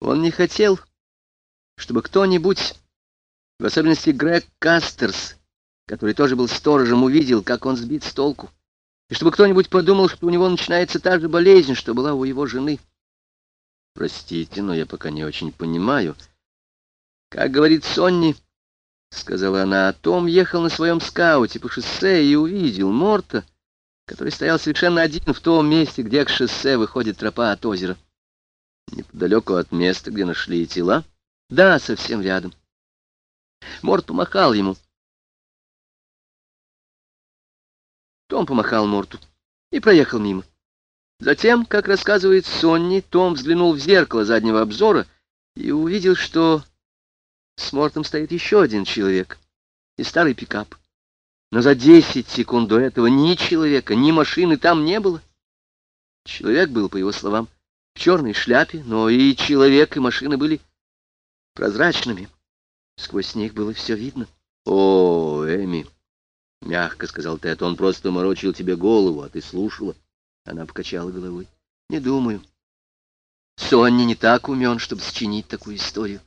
Он не хотел, чтобы кто-нибудь, в особенности Грег Кастерс, который тоже был сторожем, увидел, как он сбит с толку, и чтобы кто-нибудь подумал, что у него начинается та же болезнь, что была у его жены. Простите, но я пока не очень понимаю. Как говорит Сонни, — сказала она, — Том ехал на своем скауте по шоссе и увидел Морта, который стоял совершенно один в том месте, где к шоссе выходит тропа от озера. Неподалеку от места, где нашли тела? Да, совсем рядом. Морт помахал ему. Том помахал Морту и проехал мимо. Затем, как рассказывает Сонни, Том взглянул в зеркало заднего обзора и увидел, что с Мортом стоит еще один человек и старый пикап. Но за десять секунд до этого ни человека, ни машины там не было. Человек был, по его словам, в черной шляпе, но и человек, и машина были прозрачными. Сквозь них было все видно. «О, Эми!» — мягко сказал Тед. «Он просто морочил тебе голову, а ты слушала». Она покачала головой. «Не думаю. Сонни не так умен, чтобы сочинить такую историю.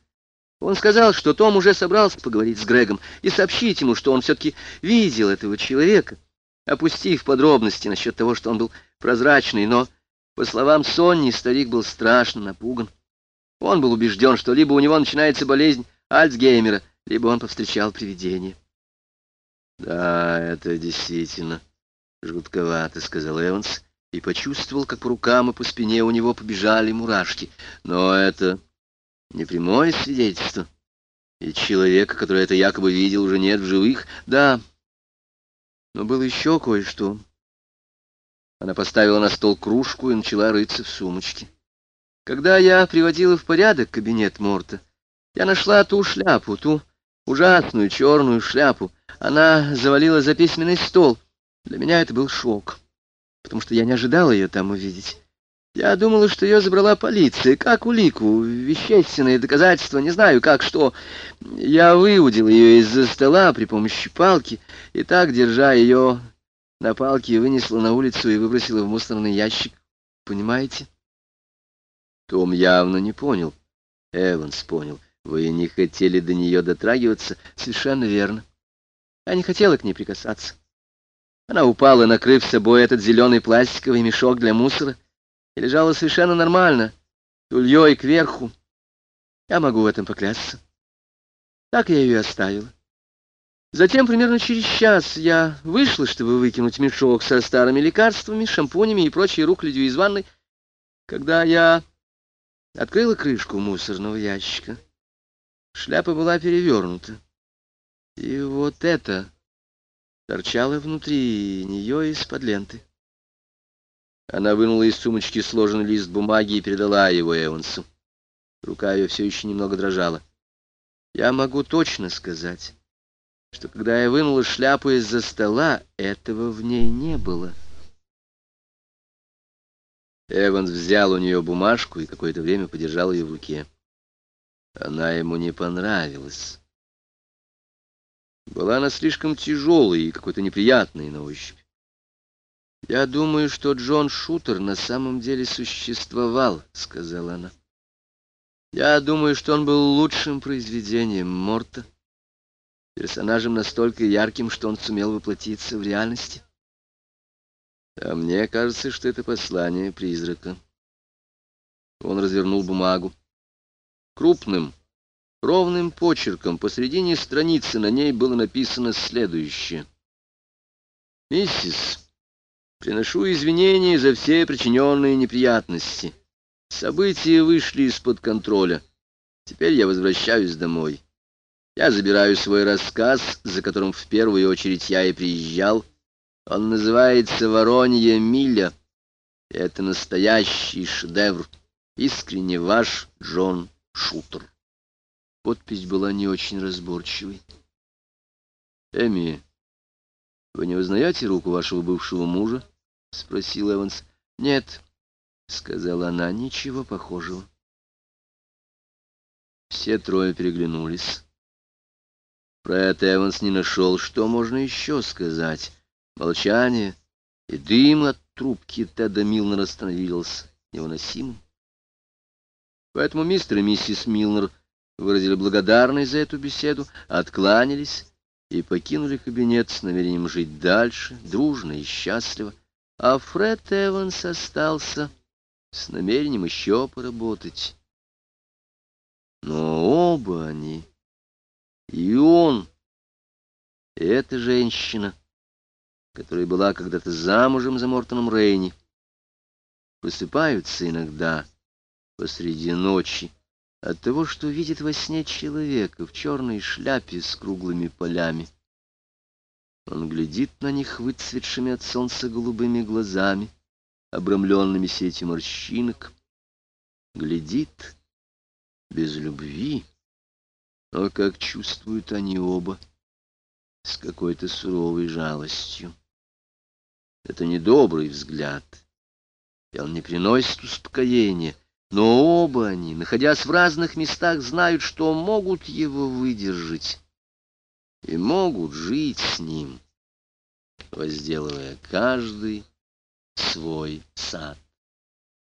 Он сказал, что Том уже собрался поговорить с Грегом и сообщить ему, что он все-таки видел этого человека, опустив подробности насчет того, что он был прозрачный, но, по словам Сонни, старик был страшно напуган. Он был убежден, что либо у него начинается болезнь Альцгеймера, либо он повстречал привидение. «Да, это действительно жутковато», — сказал Эванс, и почувствовал, как по рукам и по спине у него побежали мурашки. «Но это не прямое свидетельство. И человека, который это якобы видел, уже нет в живых. Да, но было еще кое-что». Она поставила на стол кружку и начала рыться в сумочке. Когда я приводила в порядок кабинет Морта, я нашла ту шляпу, ту ужасную черную шляпу. Она завалила за письменный стол. Для меня это был шок, потому что я не ожидала ее там увидеть. Я думала, что ее забрала полиция, как улику, вещественные доказательства, не знаю как что. Я выудил ее из-за стола при помощи палки, и так, держа ее на палке, вынесла на улицу и выбросила в мусорный ящик. Понимаете? Том явно не понял. Эванс понял. Вы не хотели до нее дотрагиваться? Совершенно верно. Я не хотела к ней прикасаться. Она упала, накрыв собой этот зеленый пластиковый мешок для мусора, и лежала совершенно нормально, тульей кверху. Я могу в этом поклясться. Так я ее оставила. Затем, примерно через час, я вышла, чтобы выкинуть мешок со старыми лекарствами, шампунями и прочей рухлядью из ванной. Когда я открыла крышку мусорного ящика, шляпа была перевернута. И вот это торчало внутри нее из-под ленты. Она вынула из сумочки сложенный лист бумаги и передала его Эвансу. Рука ее все еще немного дрожала. Я могу точно сказать, что когда я вынула шляпу из-за стола, этого в ней не было. Эванс взял у нее бумажку и какое-то время подержал ее в руке. Она ему не понравилась. Была она слишком тяжелой и какой-то неприятной на ощупь. «Я думаю, что Джон Шутер на самом деле существовал», — сказала она. «Я думаю, что он был лучшим произведением Морта, персонажем настолько ярким, что он сумел воплотиться в реальности. А мне кажется, что это послание призрака». Он развернул бумагу. Крупным, ровным почерком посредине страницы на ней было написано следующее. «Миссис...» Приношу извинения за все причиненные неприятности. События вышли из-под контроля. Теперь я возвращаюсь домой. Я забираю свой рассказ, за которым в первую очередь я и приезжал. Он называется «Воронья миля». Это настоящий шедевр. Искренне ваш Джон Шутер. Подпись была не очень разборчивой. Эми, вы не узнаете руку вашего бывшего мужа? — спросил Эванс. — Нет, — сказала она, — ничего похожего. Все трое переглянулись. Про Эванс не нашел, что можно еще сказать. Молчание и дым от трубки Теда Милнера становился невыносимым. Поэтому мистер и миссис Милнер выразили благодарность за эту беседу, откланялись и покинули кабинет с намерением жить дальше, дружно и счастливо, а Фред Эванс остался с намерением еще поработать. Но оба они, и он, эта женщина, которая была когда-то замужем за Мортоном Рейни, просыпаются иногда посреди ночи от того, что видит во сне человека в черной шляпе с круглыми полями. Он глядит на них выцветшими от солнца голубыми глазами, обрамленными сетью морщинок, глядит без любви, но как чувствуют они оба, с какой-то суровой жалостью. Это недобрый взгляд, и он не приносит успокоения, но оба они, находясь в разных местах, знают, что могут его выдержать и могут жить с ним, возделывая каждый свой сад.